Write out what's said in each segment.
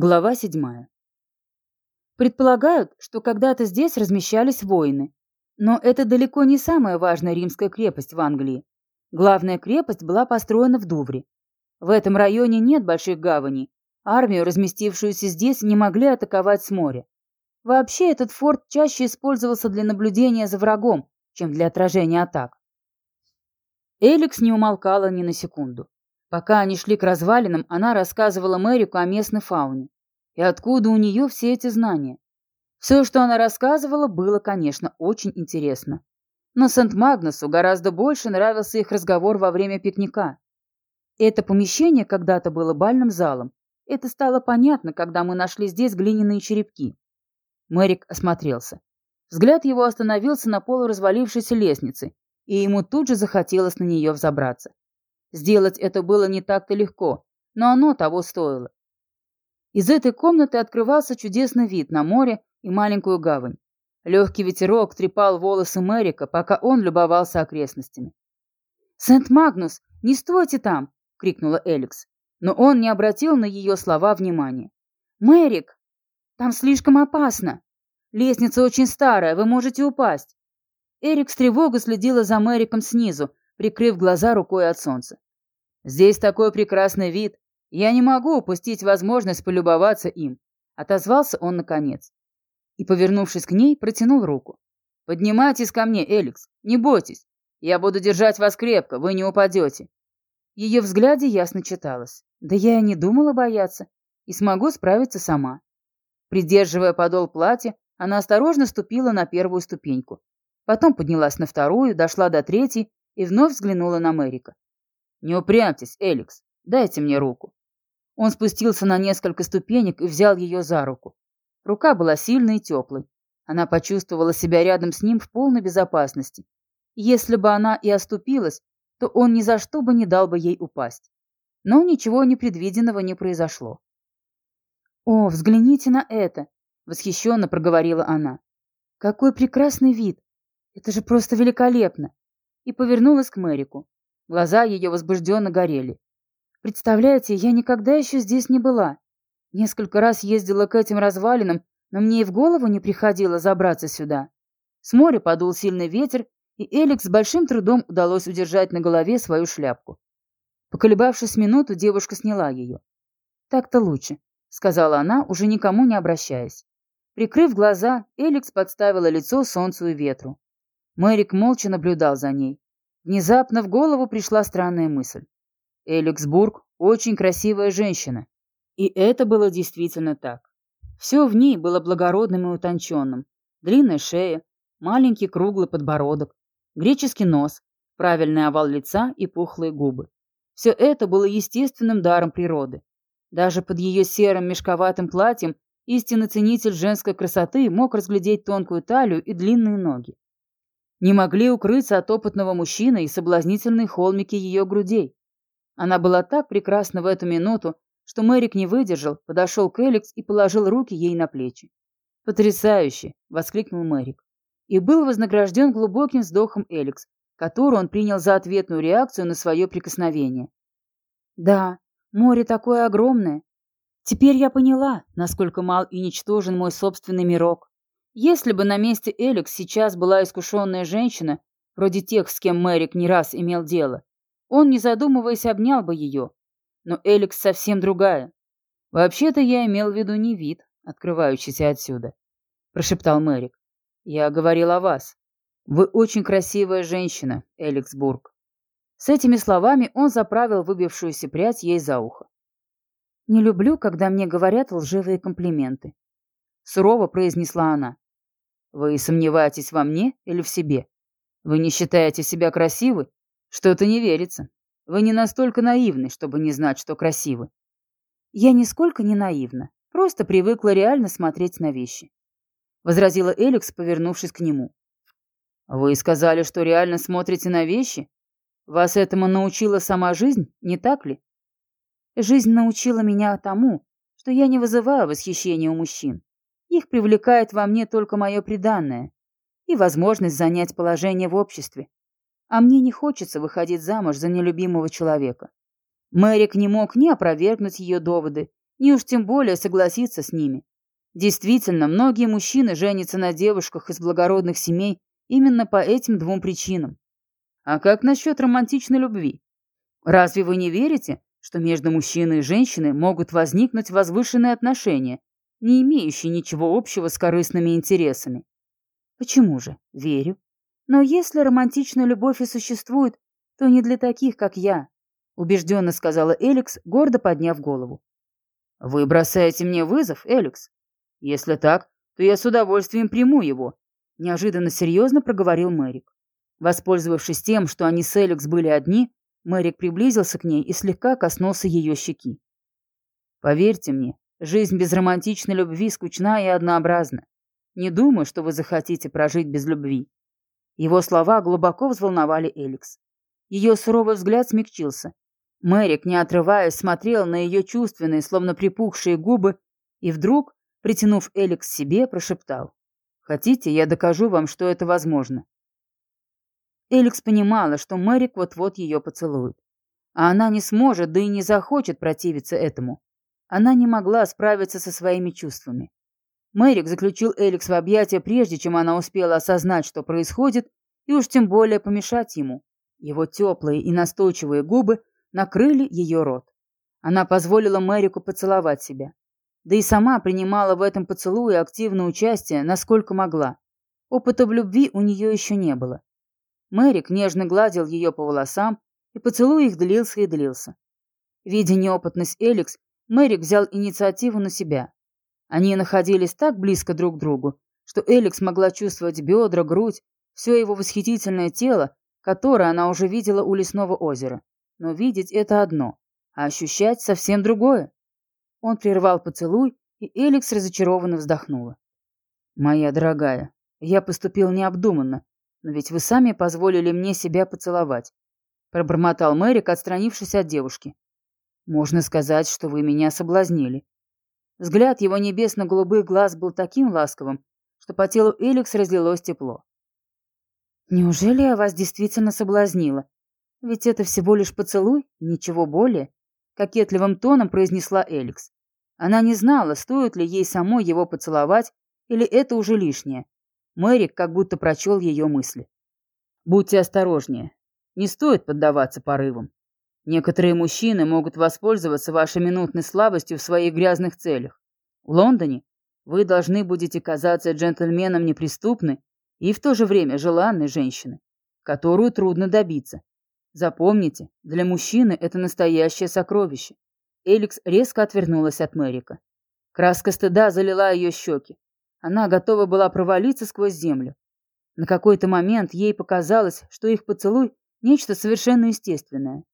Глава седьмая. Предполагают, что когда-то здесь размещались воины. Но это далеко не самая важная римская крепость в Англии. Главная крепость была построена в Дувре. В этом районе нет больших гаваней. Армию, разместившуюся здесь, не могли атаковать с моря. Вообще, этот форт чаще использовался для наблюдения за врагом, чем для отражения атак. Эликс не умолкала ни на секунду. Пока они шли к развалинам, она рассказывала Мэрику о местной фауне. И откуда у нее все эти знания? Все, что она рассказывала, было, конечно, очень интересно. Но Сент-Магнусу гораздо больше нравился их разговор во время пикника. Это помещение когда-то было бальным залом. Это стало понятно, когда мы нашли здесь глиняные черепки. Мэрик осмотрелся. Взгляд его остановился на полуразвалившейся лестнице, и ему тут же захотелось на нее взобраться. Сделать это было не так-то легко, но оно того стоило. Из этой комнаты открывался чудесный вид на море и маленькую гавань. Легкий ветерок трепал волосы Мэрика, пока он любовался окрестностями. «Сент-Магнус, не стойте там!» — крикнула Эликс. Но он не обратил на ее слова внимания. «Мэрик, там слишком опасно. Лестница очень старая, вы можете упасть». Эрик с тревогой следила за Мэриком снизу, прикрыв глаза рукой от солнца. «Здесь такой прекрасный вид. Я не могу упустить возможность полюбоваться им», — отозвался он наконец. И, повернувшись к ней, протянул руку. «Поднимайтесь ко мне, Эликс, не бойтесь. Я буду держать вас крепко, вы не упадете». Ее взгляде ясно читалось. «Да я и не думала бояться, и смогу справиться сама». Придерживая подол платья, она осторожно ступила на первую ступеньку. Потом поднялась на вторую, дошла до третьей и вновь взглянула на Мэрика. «Не упрямьтесь, Эликс, дайте мне руку». Он спустился на несколько ступенек и взял ее за руку. Рука была сильной и теплой. Она почувствовала себя рядом с ним в полной безопасности. Если бы она и оступилась, то он ни за что бы не дал бы ей упасть. Но ничего непредвиденного не произошло. «О, взгляните на это!» — восхищенно проговорила она. «Какой прекрасный вид! Это же просто великолепно! И повернулась к Мэрику. Глаза ее возбужденно горели. «Представляете, я никогда еще здесь не была. Несколько раз ездила к этим развалинам, но мне и в голову не приходило забраться сюда. С моря подул сильный ветер, и Эликс с большим трудом удалось удержать на голове свою шляпку. Поколебавшись минуту, девушка сняла ее. «Так-то лучше», — сказала она, уже никому не обращаясь. Прикрыв глаза, Эликс подставила лицо солнцу и ветру. Мэрик молча наблюдал за ней. Внезапно в голову пришла странная мысль. Эликсбург – очень красивая женщина. И это было действительно так. Все в ней было благородным и утонченным. Длинная шея, маленький круглый подбородок, греческий нос, правильный овал лица и пухлые губы. Все это было естественным даром природы. Даже под ее серым мешковатым платьем истинный ценитель женской красоты мог разглядеть тонкую талию и длинные ноги не могли укрыться от опытного мужчины и соблазнительные холмики ее грудей. Она была так прекрасна в эту минуту, что Мэрик не выдержал, подошел к Эликс и положил руки ей на плечи. «Потрясающе!» — воскликнул Мэрик. И был вознагражден глубоким вздохом Эликс, который он принял за ответную реакцию на свое прикосновение. «Да, море такое огромное. Теперь я поняла, насколько мал и ничтожен мой собственный мирок. Если бы на месте Эликс сейчас была искушенная женщина, вроде тех, с кем Мэрик не раз имел дело, он, не задумываясь, обнял бы ее. Но Эликс совсем другая. «Вообще-то я имел в виду не вид, открывающийся отсюда», — прошептал Мэрик. «Я говорил о вас. Вы очень красивая женщина, Эликсбург». С этими словами он заправил выбившуюся прядь ей за ухо. «Не люблю, когда мне говорят лживые комплименты», — сурово произнесла она. Вы сомневаетесь во мне или в себе? Вы не считаете себя красивой? Что-то не верится. Вы не настолько наивны, чтобы не знать, что красивы. Я нисколько не наивна, просто привыкла реально смотреть на вещи. Возразила Эликс, повернувшись к нему. Вы сказали, что реально смотрите на вещи? Вас этому научила сама жизнь, не так ли? Жизнь научила меня тому, что я не вызываю восхищения у мужчин. Их привлекает во мне только мое преданное и возможность занять положение в обществе. А мне не хочется выходить замуж за нелюбимого человека. Мэрик не мог ни опровергнуть ее доводы, ни уж тем более согласиться с ними. Действительно, многие мужчины женятся на девушках из благородных семей именно по этим двум причинам. А как насчет романтичной любви? Разве вы не верите, что между мужчиной и женщиной могут возникнуть возвышенные отношения, не имеющие ничего общего с корыстными интересами? Почему же? Верю. Но если романтичная любовь и существует, то не для таких, как я, убежденно сказала Эликс, гордо подняв голову. Вы бросаете мне вызов, Эликс? Если так, то я с удовольствием приму его, неожиданно серьезно проговорил Мэрик. Воспользовавшись тем, что они с Эликс были одни, Мэрик приблизился к ней и слегка коснулся ее щеки. Поверьте мне, жизнь без романтичной любви скучна и однообразна. Не думаю, что вы захотите прожить без любви. Его слова глубоко взволновали Эликс. Ее суровый взгляд смягчился. Мэрик, не отрываясь, смотрел на ее чувственные, словно припухшие губы, и вдруг, притянув Эликс к себе, прошептал. «Хотите, я докажу вам, что это возможно?» Эликс понимала, что Мэрик вот-вот ее поцелует. А она не сможет, да и не захочет противиться этому. Она не могла справиться со своими чувствами. Мэрик заключил Эликс в объятия, прежде чем она успела осознать, что происходит, и уж тем более помешать ему. Его теплые и настойчивые губы накрыли ее рот. Она позволила Мэрику поцеловать себя. Да и сама принимала в этом поцелуе активное участие, насколько могла. Опыта в любви у нее еще не было. Мэрик нежно гладил ее по волосам, и поцелуй их длился и длился. Видя неопытность Эликс, Мэрик взял инициативу на себя. Они находились так близко друг к другу, что Эликс могла чувствовать бедра, грудь, все его восхитительное тело, которое она уже видела у лесного озера. Но видеть это одно, а ощущать совсем другое. Он прервал поцелуй, и Эликс разочарованно вздохнула. «Моя дорогая, я поступил необдуманно, но ведь вы сами позволили мне себя поцеловать», пробормотал Мэрик, отстранившись от девушки. «Можно сказать, что вы меня соблазнили». Взгляд его небесно-голубых глаз был таким ласковым, что по телу Эликс разлилось тепло. «Неужели я вас действительно соблазнила? Ведь это всего лишь поцелуй, ничего более», — кокетливым тоном произнесла Эликс. Она не знала, стоит ли ей самой его поцеловать, или это уже лишнее. Мэрик как будто прочел ее мысли. «Будьте осторожнее. Не стоит поддаваться порывам. Некоторые мужчины могут воспользоваться вашей минутной слабостью в своих грязных целях. В Лондоне вы должны будете казаться джентльменом неприступной и в то же время желанной женщины, которую трудно добиться. Запомните, для мужчины это настоящее сокровище. Эликс резко отвернулась от Мэрика. Краска стыда залила ее щеки. Она готова была провалиться сквозь землю. На какой-то момент ей показалось, что их поцелуй – нечто совершенно естественное.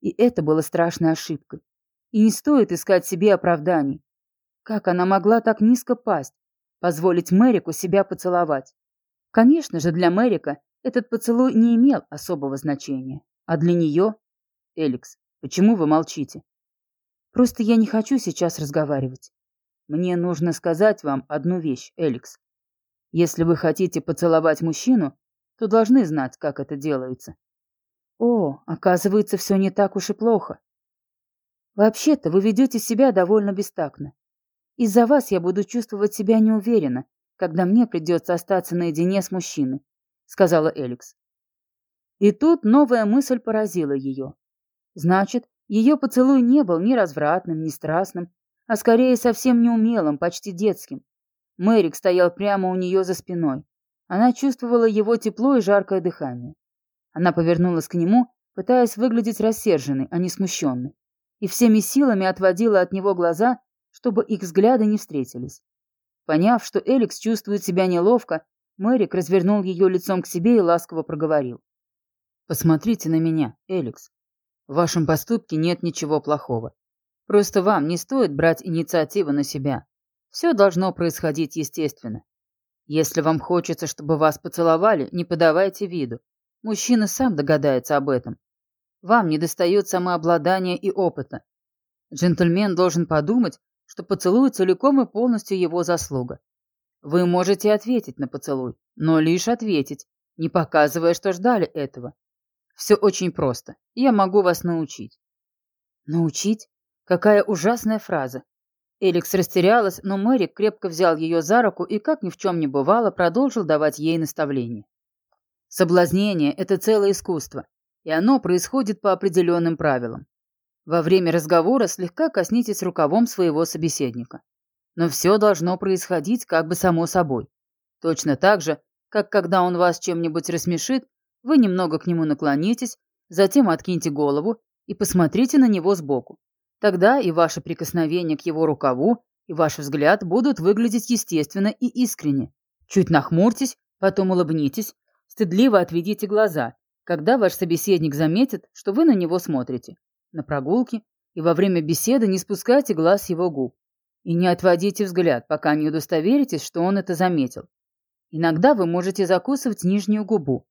И это было страшной ошибкой. И не стоит искать себе оправданий. Как она могла так низко пасть, позволить Мэрику себя поцеловать? Конечно же, для Мэрика этот поцелуй не имел особого значения. А для нее... Эликс, почему вы молчите? Просто я не хочу сейчас разговаривать. Мне нужно сказать вам одну вещь, Эликс. Если вы хотите поцеловать мужчину, то должны знать, как это делается. О, оказывается, все не так уж и плохо. Вообще-то вы ведете себя довольно бестактно. Из-за вас я буду чувствовать себя неуверенно, когда мне придется остаться наедине с мужчиной, сказала Эликс. И тут новая мысль поразила ее. Значит, ее поцелуй не был ни развратным, ни страстным, а скорее совсем неумелым, почти детским. Мэрик стоял прямо у нее за спиной. Она чувствовала его тепло и жаркое дыхание. Она повернулась к нему, пытаясь выглядеть рассерженной, а не смущенной, и всеми силами отводила от него глаза, чтобы их взгляды не встретились. Поняв, что Эликс чувствует себя неловко, Мэрик развернул ее лицом к себе и ласково проговорил. «Посмотрите на меня, Эликс. В вашем поступке нет ничего плохого. Просто вам не стоит брать инициативу на себя. Все должно происходить естественно. Если вам хочется, чтобы вас поцеловали, не подавайте виду. Мужчина сам догадается об этом. Вам недостает самообладания и опыта. Джентльмен должен подумать, что поцелуй целиком и полностью его заслуга. Вы можете ответить на поцелуй, но лишь ответить, не показывая, что ждали этого. Все очень просто. Я могу вас научить. Научить? Какая ужасная фраза. Эликс растерялась, но Мэрик крепко взял ее за руку и, как ни в чем не бывало, продолжил давать ей наставления. Соблазнение – это целое искусство, и оно происходит по определенным правилам. Во время разговора слегка коснитесь рукавом своего собеседника. Но все должно происходить как бы само собой. Точно так же, как когда он вас чем-нибудь рассмешит, вы немного к нему наклонитесь, затем откиньте голову и посмотрите на него сбоку. Тогда и ваше прикосновение к его рукаву, и ваш взгляд будут выглядеть естественно и искренне. Чуть нахмурьтесь, потом улыбнитесь, стыдливо отведите глаза, когда ваш собеседник заметит, что вы на него смотрите. На прогулке и во время беседы не спускайте глаз его губ. И не отводите взгляд, пока не удостоверитесь, что он это заметил. Иногда вы можете закусывать нижнюю губу.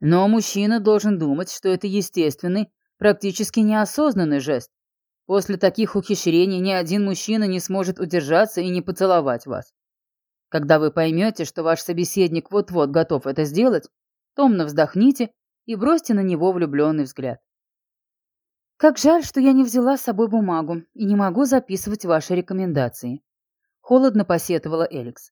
Но мужчина должен думать, что это естественный, практически неосознанный жест, После таких ухищрений ни один мужчина не сможет удержаться и не поцеловать вас. Когда вы поймете, что ваш собеседник вот-вот готов это сделать, томно вздохните и бросьте на него влюбленный взгляд. Как жаль, что я не взяла с собой бумагу и не могу записывать ваши рекомендации. Холодно посетовала Эликс.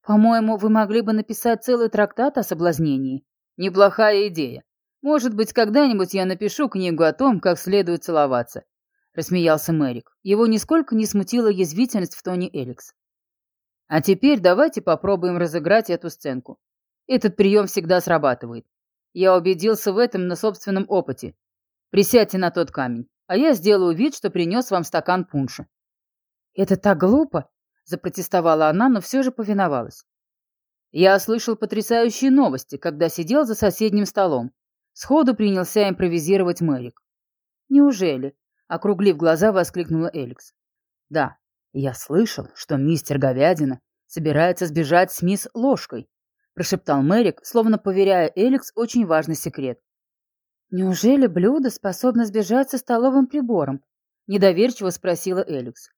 По-моему, вы могли бы написать целый трактат о соблазнении. Неплохая идея. Может быть, когда-нибудь я напишу книгу о том, как следует целоваться. — рассмеялся Мэрик. Его нисколько не смутила язвительность в тоне Эликс. «А теперь давайте попробуем разыграть эту сценку. Этот прием всегда срабатывает. Я убедился в этом на собственном опыте. Присядьте на тот камень, а я сделаю вид, что принес вам стакан пунша». «Это так глупо!» — запротестовала она, но все же повиновалась. Я слышал потрясающие новости, когда сидел за соседним столом. Сходу принялся импровизировать Мэрик. «Неужели?» Округлив глаза, воскликнула Эликс. «Да, я слышал, что мистер Говядина собирается сбежать с мисс Ложкой», прошептал Мэрик, словно поверяя Эликс очень важный секрет. «Неужели блюдо способно сбежать со столовым прибором?» недоверчиво спросила Эликс.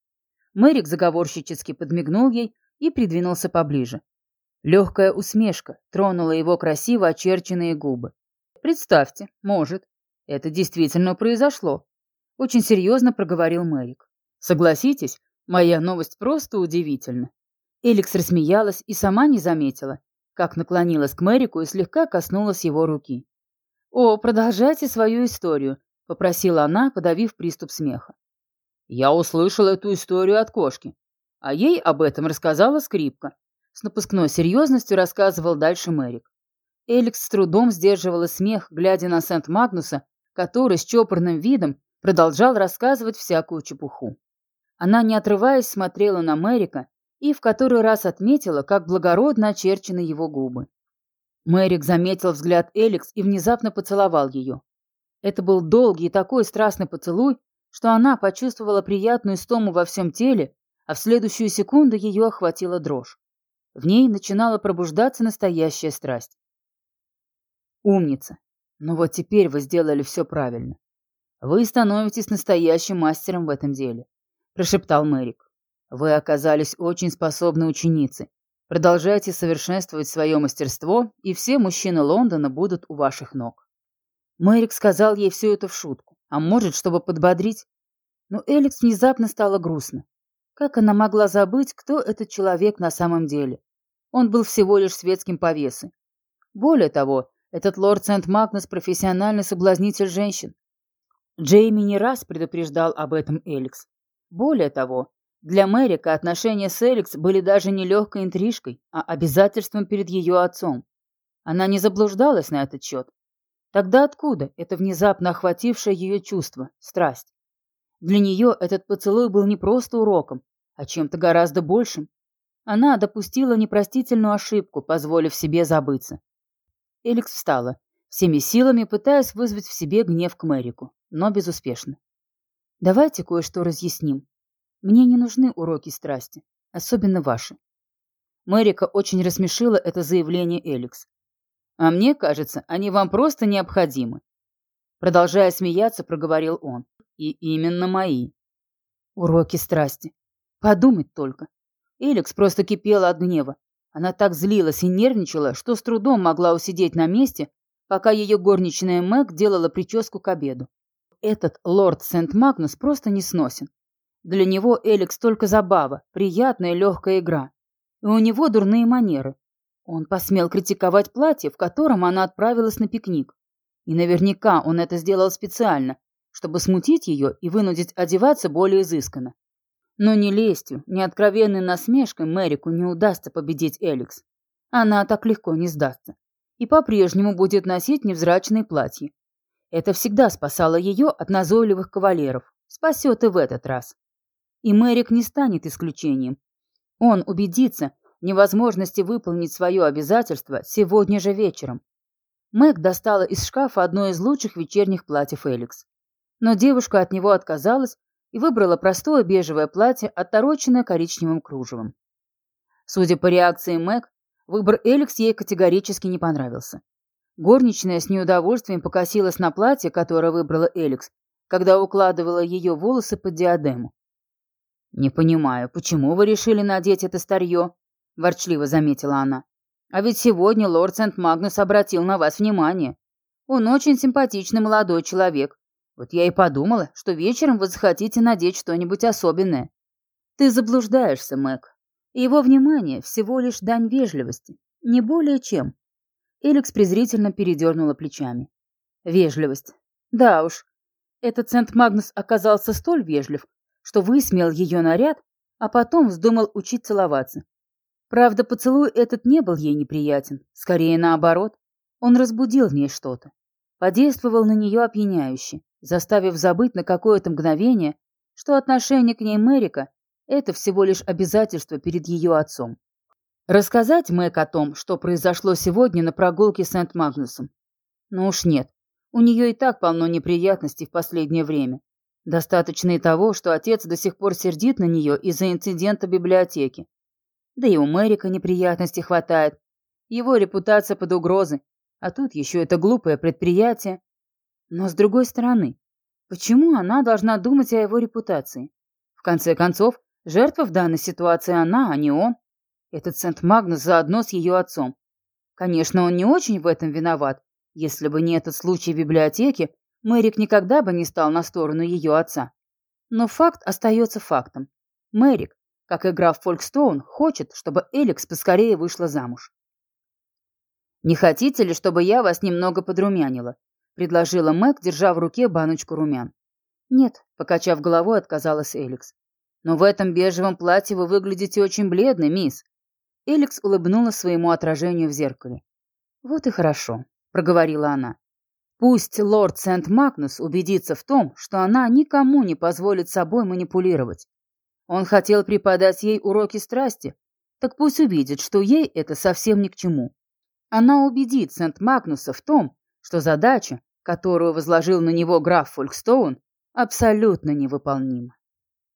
Мэрик заговорщически подмигнул ей и придвинулся поближе. Легкая усмешка тронула его красиво очерченные губы. «Представьте, может, это действительно произошло. Очень серьезно проговорил Мэрик. Согласитесь, моя новость просто удивительна. Эликс рассмеялась и сама не заметила, как наклонилась к Мэрику и слегка коснулась его руки. «О, продолжайте свою историю», — попросила она, подавив приступ смеха. «Я услышал эту историю от кошки, а ей об этом рассказала скрипка». С напускной серьезностью рассказывал дальше Мэрик. Эликс с трудом сдерживала смех, глядя на Сент-Магнуса, который с чопорным видом продолжал рассказывать всякую чепуху. Она, не отрываясь, смотрела на Мэрика и в который раз отметила, как благородно очерчены его губы. Мэрик заметил взгляд Эликс и внезапно поцеловал ее. Это был долгий и такой страстный поцелуй, что она почувствовала приятную истому во всем теле, а в следующую секунду ее охватила дрожь. В ней начинала пробуждаться настоящая страсть. Умница. Но вот теперь вы сделали все правильно. «Вы становитесь настоящим мастером в этом деле», – прошептал Мэрик. «Вы оказались очень способной ученицей. Продолжайте совершенствовать свое мастерство, и все мужчины Лондона будут у ваших ног». Мэрик сказал ей все это в шутку, а может, чтобы подбодрить. Но Эликс внезапно стало грустно. Как она могла забыть, кто этот человек на самом деле? Он был всего лишь светским повесой. Более того, этот лорд Сент-Магнус – профессиональный соблазнитель женщин. Джейми не раз предупреждал об этом Эликс. Более того, для Мэрика отношения с Эликс были даже не легкой интрижкой, а обязательством перед ее отцом. Она не заблуждалась на этот счет. Тогда откуда это внезапно охватившее ее чувство, страсть? Для нее этот поцелуй был не просто уроком, а чем-то гораздо большим. Она допустила непростительную ошибку, позволив себе забыться. Эликс встала, всеми силами пытаясь вызвать в себе гнев к Мэрику но безуспешно. Давайте кое-что разъясним. Мне не нужны уроки страсти, особенно ваши. Мэрика очень рассмешила это заявление Эликс. А мне кажется, они вам просто необходимы. Продолжая смеяться, проговорил он. И именно мои. Уроки страсти. Подумать только. Эликс просто кипела от гнева. Она так злилась и нервничала, что с трудом могла усидеть на месте, пока ее горничная Мэг делала прическу к обеду. Этот лорд Сент-Магнус просто не сносен. Для него Эликс только забава, приятная легкая игра. И у него дурные манеры. Он посмел критиковать платье, в котором она отправилась на пикник. И наверняка он это сделал специально, чтобы смутить ее и вынудить одеваться более изысканно. Но ни лестью, ни откровенной насмешкой Мэрику не удастся победить Эликс. Она так легко не сдастся. И по-прежнему будет носить невзрачные платья. Это всегда спасало ее от назойливых кавалеров. Спасет и в этот раз. И Мэрик не станет исключением. Он убедится в невозможности выполнить свое обязательство сегодня же вечером. Мэг достала из шкафа одно из лучших вечерних платьев Эликс. Но девушка от него отказалась и выбрала простое бежевое платье, оттороченное коричневым кружевом. Судя по реакции Мэг, выбор Эликс ей категорически не понравился. Горничная с неудовольствием покосилась на платье, которое выбрала Эликс, когда укладывала ее волосы под диадему. «Не понимаю, почему вы решили надеть это старье?» – ворчливо заметила она. «А ведь сегодня лорд Сент-Магнус обратил на вас внимание. Он очень симпатичный молодой человек. Вот я и подумала, что вечером вы захотите надеть что-нибудь особенное». «Ты заблуждаешься, Мэг. Его внимание всего лишь дань вежливости, не более чем». Эликс презрительно передернула плечами. «Вежливость. Да уж, этот Сент-Магнус оказался столь вежлив, что высмеял ее наряд, а потом вздумал учить целоваться. Правда, поцелуй этот не был ей неприятен, скорее наоборот. Он разбудил в ней что-то. Подействовал на нее опьяняюще, заставив забыть на какое-то мгновение, что отношение к ней Мэрика – это всего лишь обязательство перед ее отцом. Рассказать Мэг о том, что произошло сегодня на прогулке с Сент-Магнусом? Ну уж нет, у нее и так полно неприятностей в последнее время. Достаточно и того, что отец до сих пор сердит на нее из-за инцидента в библиотеке. Да и у Мэрика неприятностей хватает. Его репутация под угрозой. А тут еще это глупое предприятие. Но с другой стороны, почему она должна думать о его репутации? В конце концов, жертва в данной ситуации она, а не он. Этот Сент-Магнус заодно с ее отцом. Конечно, он не очень в этом виноват. Если бы не этот случай в библиотеке, Мэрик никогда бы не стал на сторону ее отца. Но факт остается фактом. Мэрик, как игра в Фолькстоун, хочет, чтобы Эликс поскорее вышла замуж. «Не хотите ли, чтобы я вас немного подрумянила?» — предложила Мэг, держа в руке баночку румян. «Нет», — покачав головой, отказалась Эликс. «Но в этом бежевом платье вы выглядите очень бледной, мисс». Эликс улыбнулась своему отражению в зеркале. «Вот и хорошо», — проговорила она. Пусть лорд Сент-Магнус убедится в том, что она никому не позволит собой манипулировать. Он хотел преподать ей уроки страсти, так пусть увидит, что ей это совсем ни к чему. Она убедит Сент-Магнуса в том, что задача, которую возложил на него граф Фолькстоун, абсолютно невыполнима.